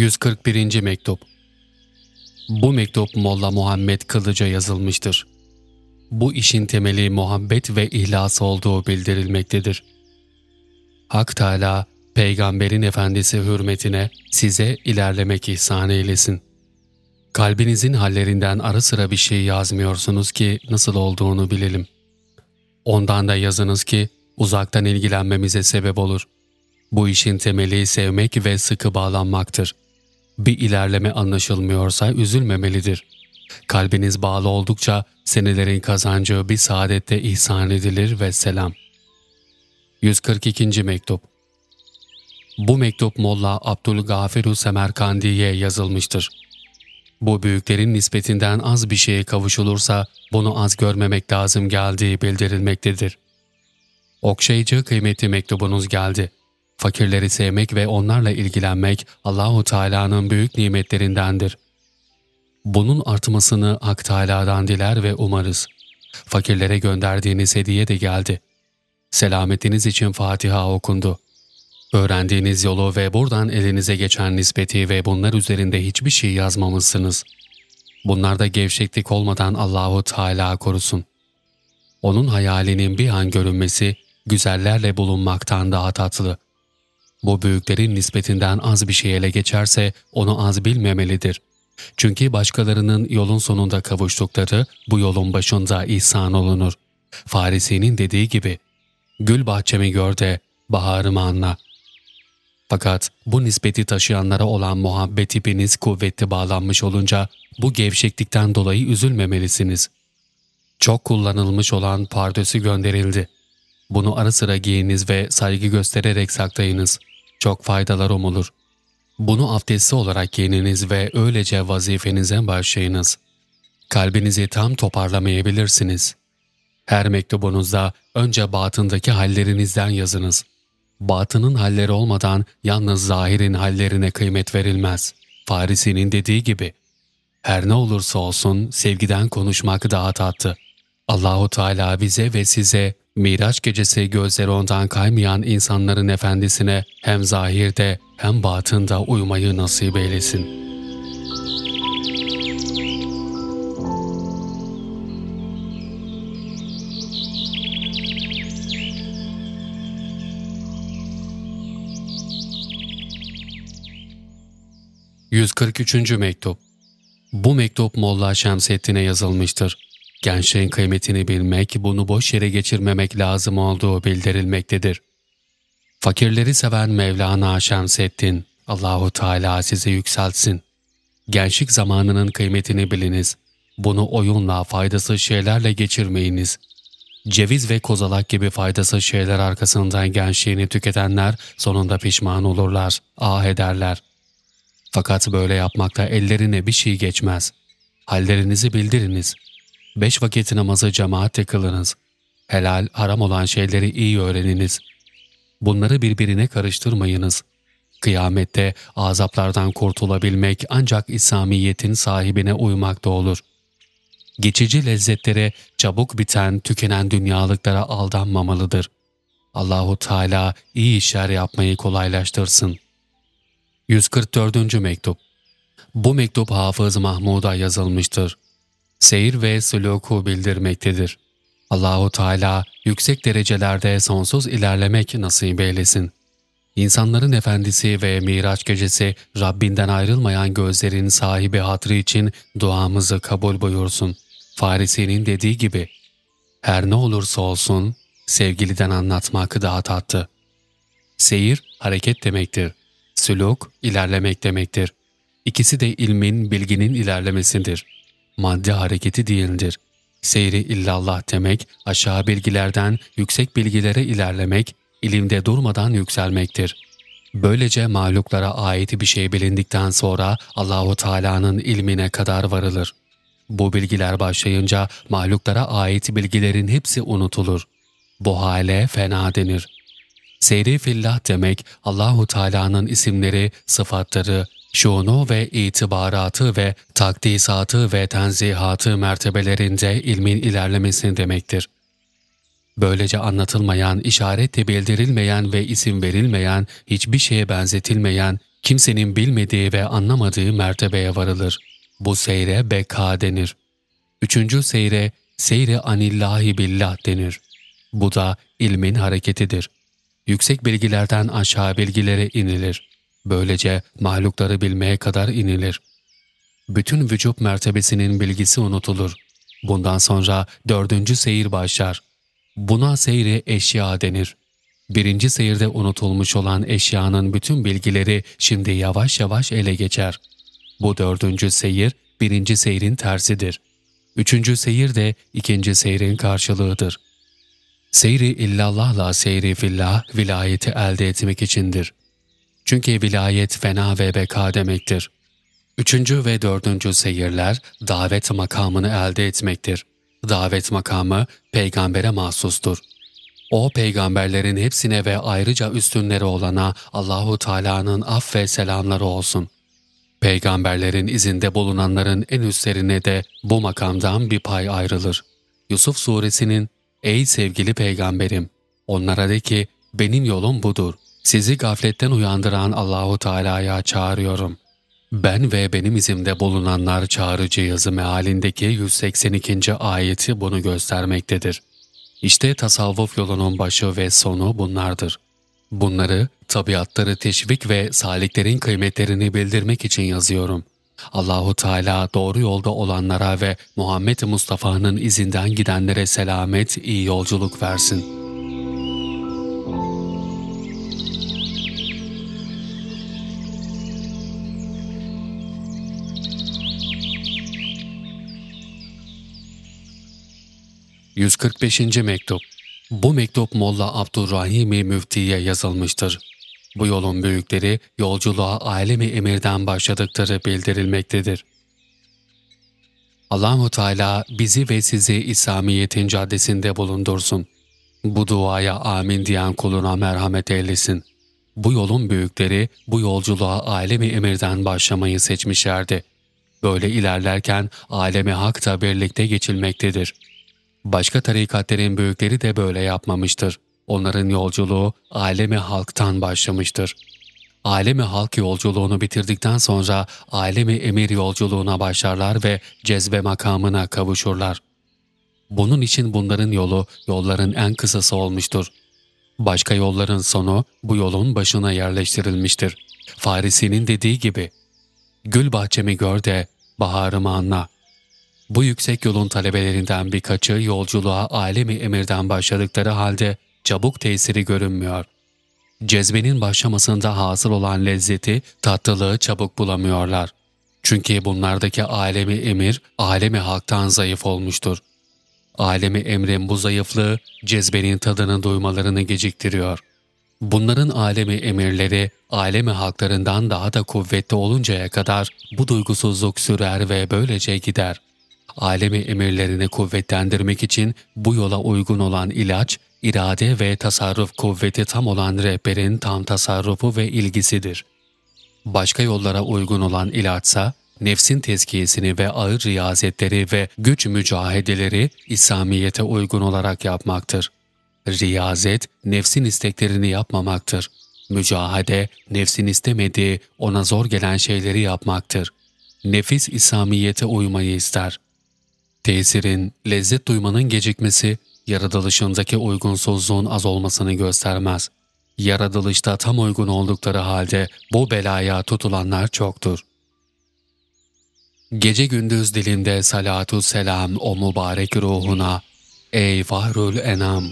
141. Mektup Bu mektup Molla Muhammed Kılıç'a yazılmıştır. Bu işin temeli muhabbet ve ihlas olduğu bildirilmektedir. Hak Teala, Peygamberin Efendisi hürmetine size ilerlemek ihsan eylesin. Kalbinizin hallerinden ara sıra bir şey yazmıyorsunuz ki nasıl olduğunu bilelim. Ondan da yazınız ki uzaktan ilgilenmemize sebep olur. Bu işin temeli sevmek ve sıkı bağlanmaktır. Bir ilerleme anlaşılmıyorsa üzülmemelidir. Kalbiniz bağlı oldukça senelerin kazancı bir saadette ihsan edilir ve selam. 142. Mektup Bu mektup Molla Abdülgafiru Semerkandi'ye yazılmıştır. Bu büyüklerin nispetinden az bir şeye kavuşulursa bunu az görmemek lazım geldiği bildirilmektedir. Okşayıcı kıymetli mektubunuz geldi. Fakirleri sevmek ve onlarla ilgilenmek Allahu Teala'nın büyük nimetlerindendir. Bunun artmasını Hak Teala'dan diler ve umarız. Fakirlere gönderdiğiniz hediye de geldi. Selametiniz için Fatiha okundu. Öğrendiğiniz yolu ve buradan elinize geçen nispeti ve bunlar üzerinde hiçbir şey yazmamışsınız. Bunlarda gevşeklik olmadan Allahu Teala korusun. Onun hayalinin bir an görünmesi, güzellerle bulunmaktan daha tatlı. Bu büyüklerin nispetinden az bir şey ele geçerse onu az bilmemelidir. Çünkü başkalarının yolun sonunda kavuştukları bu yolun başında ihsan olunur. Farisi'nin dediği gibi, Gül bahçemi gör de baharımı anla.'' Fakat bu nispeti taşıyanlara olan muhabbet ipiniz kuvvetli bağlanmış olunca bu gevşeklikten dolayı üzülmemelisiniz. Çok kullanılmış olan pardösü gönderildi. Bunu ara sıra giyiniz ve saygı göstererek saklayınız. Çok faydalar umulur. Bunu abdestli olarak giyininiz ve öylece vazifenize başlayınız. Kalbinizi tam toparlamayabilirsiniz. Her mektubunuzda önce batındaki hallerinizden yazınız. Batının halleri olmadan yalnız zahirin hallerine kıymet verilmez. Farisi'nin dediği gibi, her ne olursa olsun sevgiden konuşmak daha tatlı. Allahu Teala bize ve size Miraç gecesi gözleri ondan kaymayan insanların efendisine hem zahirde hem batında uymayı nasip eylesin.'' 143. Mektup Bu mektup Molla Şemseddin'e yazılmıştır. Gençliğin kıymetini bilmek, bunu boş yere geçirmemek lazım olduğu bildirilmektedir. Fakirleri seven Mevlana Şemseddin, Allahu Teala sizi yükseltsin. Gençlik zamanının kıymetini biliniz. Bunu oyunla, faydasız şeylerle geçirmeyiniz. Ceviz ve kozalak gibi faydasız şeyler arkasından gençliğini tüketenler sonunda pişman olurlar, ah ederler. Fakat böyle yapmakta ellerine bir şey geçmez. Hallerinizi bildiriniz. Beş vakit namazı cemaatle kılınız. Helal, haram olan şeyleri iyi öğreniniz. Bunları birbirine karıştırmayınız. Kıyamette azaplardan kurtulabilmek ancak İslamiyet'in sahibine uymakta olur. Geçici lezzetlere, çabuk biten, tükenen dünyalıklara aldanmamalıdır. Allahu Teala iyi işler yapmayı kolaylaştırsın.'' 144. Mektup Bu mektup Hafız Mahmud'a yazılmıştır. Seyir ve suluku bildirmektedir. Allahu Teala yüksek derecelerde sonsuz ilerlemek nasip eylesin. İnsanların efendisi ve Miraç gecesi Rabbinden ayrılmayan gözlerin sahibi hatrı için duamızı kabul buyursun. Farisi'nin dediği gibi, her ne olursa olsun sevgiliden anlatmak daha tatlı. Seyir hareket demektir. Süluk, ilerlemek demektir. İkisi de ilmin, bilginin ilerlemesidir. Madde hareketi değildir. Seyri illallah demek, aşağı bilgilerden yüksek bilgilere ilerlemek, ilimde durmadan yükselmektir. Böylece mahluklara ait bir şey bilindikten sonra Allahu Teala'nın ilmine kadar varılır. Bu bilgiler başlayınca mahluklara ait bilgilerin hepsi unutulur. Bu hale fena denir. Seyri fillah demek Allahu Teala'nın isimleri, sıfatları, şunu ve itibaratı ve takdisatı ve tenzihatı mertebelerinde ilmin ilerlemesini demektir. Böylece anlatılmayan, işaretle bildirilmeyen ve isim verilmeyen, hiçbir şeye benzetilmeyen, kimsenin bilmediği ve anlamadığı mertebeye varılır. Bu seyre beka denir. Üçüncü seyre, seyre anillahi billah denir. Bu da ilmin hareketidir. Yüksek bilgilerden aşağı bilgilere inilir. Böylece mahlukları bilmeye kadar inilir. Bütün vücut mertebesinin bilgisi unutulur. Bundan sonra dördüncü seyir başlar. Buna seyri eşya denir. Birinci seyirde unutulmuş olan eşyanın bütün bilgileri şimdi yavaş yavaş ele geçer. Bu dördüncü seyir birinci seyrin tersidir. Üçüncü seyir de ikinci seyrin karşılığıdır. Seyri illallahla seyri fillah vilayeti elde etmek içindir. Çünkü vilayet fena ve beka demektir. Üçüncü ve dördüncü seyirler davet makamını elde etmektir. Davet makamı peygambere mahsustur. O peygamberlerin hepsine ve ayrıca üstünleri olana Allahu Teala'nın af ve selamları olsun. Peygamberlerin izinde bulunanların en üstlerine de bu makamdan bir pay ayrılır. Yusuf suresinin Ey sevgili peygamberim! Onlara de ki benim yolum budur. Sizi gafletten uyandıran Allahu Teala'ya çağırıyorum. Ben ve benim izimde bulunanlar çağrıcı yazı mealindeki 182. ayeti bunu göstermektedir. İşte tasavvuf yolunun başı ve sonu bunlardır. Bunları, tabiatları teşvik ve saliklerin kıymetlerini bildirmek için yazıyorum. Allahu Teala doğru yolda olanlara ve Muhammed Mustafa'nın izinden gidenlere selamet, iyi yolculuk versin.'' 145. Mektup Bu mektup Molla Abdurrahimi Müfti'ye yazılmıştır. Bu yolun büyükleri yolculuğa alemi emirden başladıkları bildirilmektedir. Allahu Teala bizi ve sizi İslamiyet'in caddesinde bulundursun. Bu duaya amin diyen kuluna merhamet eylesin. Bu yolun büyükleri bu yolculuğa alemi emirden başlamayı seçmişlerdi. Böyle ilerlerken alemi hak da birlikte geçilmektedir.'' Başka tarikatlerin büyükleri de böyle yapmamıştır. Onların yolculuğu alemi halktan başlamıştır. Alemi halk yolculuğunu bitirdikten sonra alemi emir yolculuğuna başlarlar ve cezbe makamına kavuşurlar. Bunun için bunların yolu yolların en kısası olmuştur. Başka yolların sonu bu yolun başına yerleştirilmiştir. Farisi'nin dediği gibi, ''Gül bahçemi gör de baharımı anla.'' Bu yüksek yolun talebelerinden birkaçı yolculuğa alemi emirden başladıkları halde çabuk tesiri görünmüyor. Cezbenin başlamasında hasıl olan lezzeti, tatlılığı çabuk bulamıyorlar. Çünkü bunlardaki alemi emir, alemi halktan zayıf olmuştur. Alemi emrin bu zayıflığı, cezbenin tadını duymalarını geciktiriyor. Bunların alemi emirleri, alemi halklarından daha da kuvvetli oluncaya kadar bu duygusuzluk sürer ve böylece gider.'' Alemi emirlerini kuvvetlendirmek için bu yola uygun olan ilaç, irade ve tasarruf kuvveti tam olan rehberin tam tasarrufu ve ilgisidir. Başka yollara uygun olan ilaçsa, nefsin tezkiyesini ve ağır riyazetleri ve güç mücahedeleri İslamiyet'e uygun olarak yapmaktır. Riyazet, nefsin isteklerini yapmamaktır. Mücahede, nefsin istemediği, ona zor gelen şeyleri yapmaktır. Nefis İslamiyet'e uymayı ister. Tesirin, lezzet duymanın gecikmesi, yaratılışındaki uygunsuzluğun az olmasını göstermez. Yaratılışta tam uygun oldukları halde bu belaya tutulanlar çoktur. Gece gündüz dilinde salatu selam o mübarek ruhuna, ey Fahrul Enam!